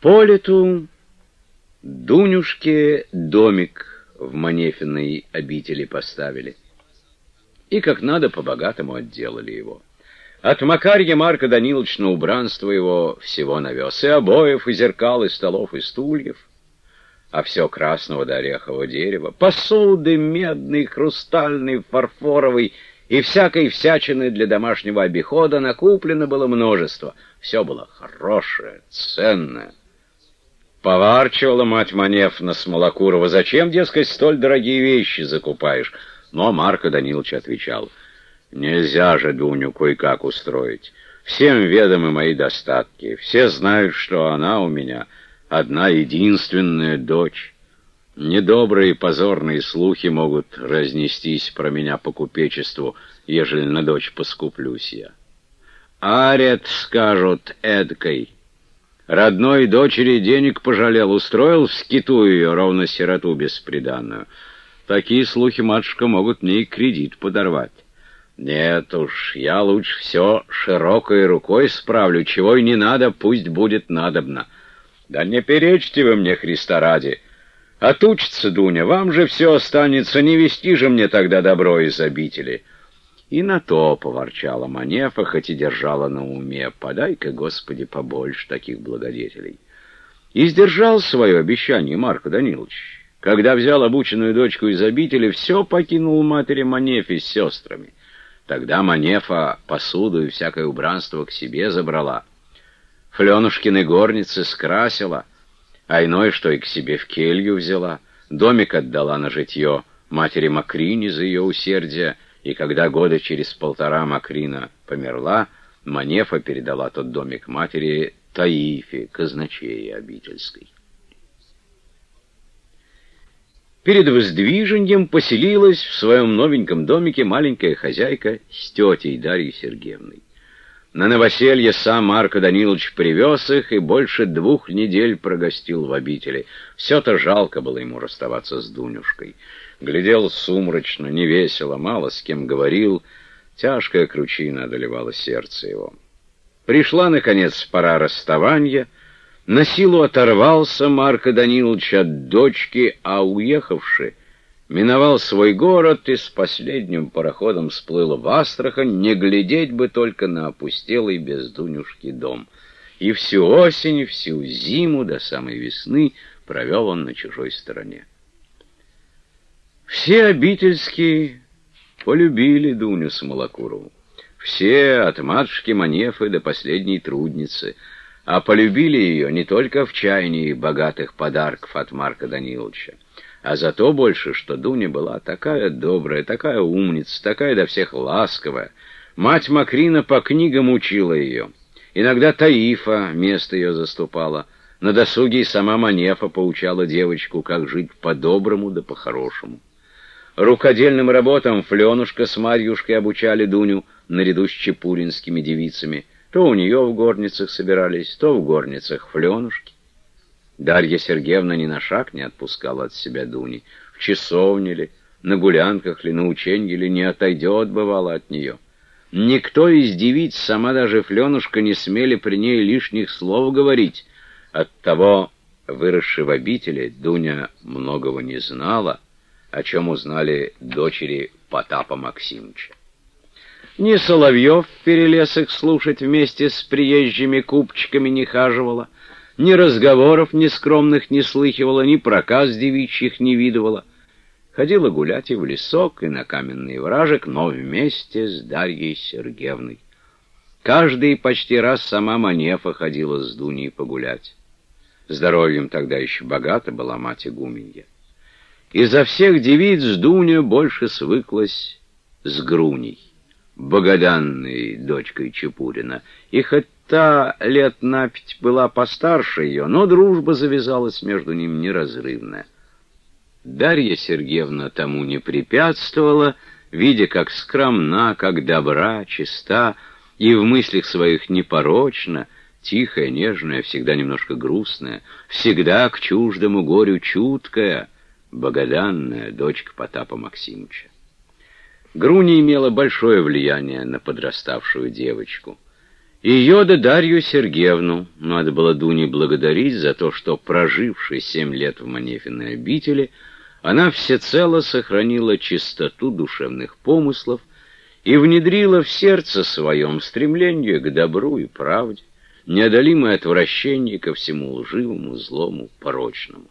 По лету Дунюшке домик в Манефиной обители поставили. И как надо по-богатому отделали его. От Макарья Марка Даниловича убранство его всего навез. И обоев, и зеркал, и столов, и стульев. А все красного до орехового дерева. Посуды медный, хрустальный, фарфоровый и всякой всячины для домашнего обихода накуплено было множество. Все было хорошее, ценное. Поварчивала мать Манефна Смолокурова. «Зачем, дескать, столь дорогие вещи закупаешь?» Но Марко Данилович отвечал. «Нельзя же Дуню кое-как устроить. Всем ведомы мои достатки. Все знают, что она у меня одна единственная дочь». Недобрые позорные слухи могут разнестись про меня по купечеству, ежели на дочь поскуплюсь я. Арет, скажут, эдкой. Родной дочери денег пожалел, устроил в скиту ее, ровно сироту бесприданную. Такие слухи, матушка, могут мне и кредит подорвать. Нет уж, я лучше все широкой рукой справлю, чего и не надо, пусть будет надобно. Да не перечьте вы мне, Христа ради, — Отучится, Дуня, вам же все останется, не вести же мне тогда добро из обители. И на то поворчала Манефа, хоть и держала на уме. Подай-ка, Господи, побольше таких благодетелей. И сдержал свое обещание Марко Данилович. Когда взял обученную дочку из обители, все покинул матери Манефе с сестрами. Тогда Манефа посуду и всякое убранство к себе забрала. Фленушкины горницы скрасила — а иное, что и к себе в келью взяла. Домик отдала на житье матери Макрине за ее усердие, и когда года через полтора Макрина померла, Манефа передала тот домик матери Таифе, казначеи обительской. Перед воздвижением поселилась в своем новеньком домике маленькая хозяйка с тетей Дарьей Сергеевной. На новоселье сам Марко Данилович привез их и больше двух недель прогостил в обители. Все-то жалко было ему расставаться с Дунюшкой. Глядел сумрачно, невесело, мало с кем говорил. Тяжкая кручина одолевала сердце его. Пришла, наконец, пора расставания. На силу оторвался Марко Данилович от дочки, а уехавший миновал свой город и с последним пароходом сплыл в Астрахань, не глядеть бы только на опустелый бездунюшки дом. И всю осень, всю зиму до самой весны провел он на чужой стороне. Все обительские полюбили Дуню Смолокурову. Все, от матушки Манефы до последней трудницы, а полюбили ее не только в чаянии богатых подарков от Марка Даниловича, а зато больше, что Дуня была такая добрая, такая умница, такая до всех ласковая. Мать Макрина по книгам учила ее. Иногда Таифа место ее заступала. На досуге и сама Манефа поучала девочку, как жить по-доброму да по-хорошему. Рукодельным работам Фленушка с Марьюшкой обучали Дуню наряду с чепуринскими девицами. То у нее в горницах собирались, то в горницах Фленушки. Дарья Сергеевна ни на шаг не отпускала от себя Дуни. В часовне ли, на гулянках ли, на ученье ли не отойдет, бывало, от нее. Никто из девиц, сама даже Фленушка, не смели при ней лишних слов говорить. Оттого, выросши в обители, Дуня многого не знала, о чем узнали дочери Потапа Максимовича. Ни Соловьев в перелесах слушать вместе с приезжими купчиками не хаживала, ни разговоров ни скромных не слыхивала, ни проказ девичьих не видывала. Ходила гулять и в лесок, и на каменный вражек, но вместе с Дарьей Сергеевной. Каждый почти раз сама Манефа ходила с Дуней погулять. Здоровьем тогда еще богата была мать Игуменья. Изо всех девиц Дуня больше свыклась с Груней, богоданной дочкой Чепурина, и хоть Та лет на пять была постарше ее, но дружба завязалась между ним неразрывная. Дарья Сергеевна тому не препятствовала, видя, как скромна, как добра, чиста, и в мыслях своих непорочна, тихая, нежная, всегда немножко грустная, всегда к чуждому горю чуткая, богоданная дочка Потапа Максимовича. Груня имела большое влияние на подраставшую девочку — Ее да Дарью Сергеевну надо было Дуне благодарить за то, что, проживши семь лет в Манефиной обители, она всецело сохранила чистоту душевных помыслов и внедрила в сердце своем стремление к добру и правде, неодолимое отвращение ко всему лживому, злому, порочному.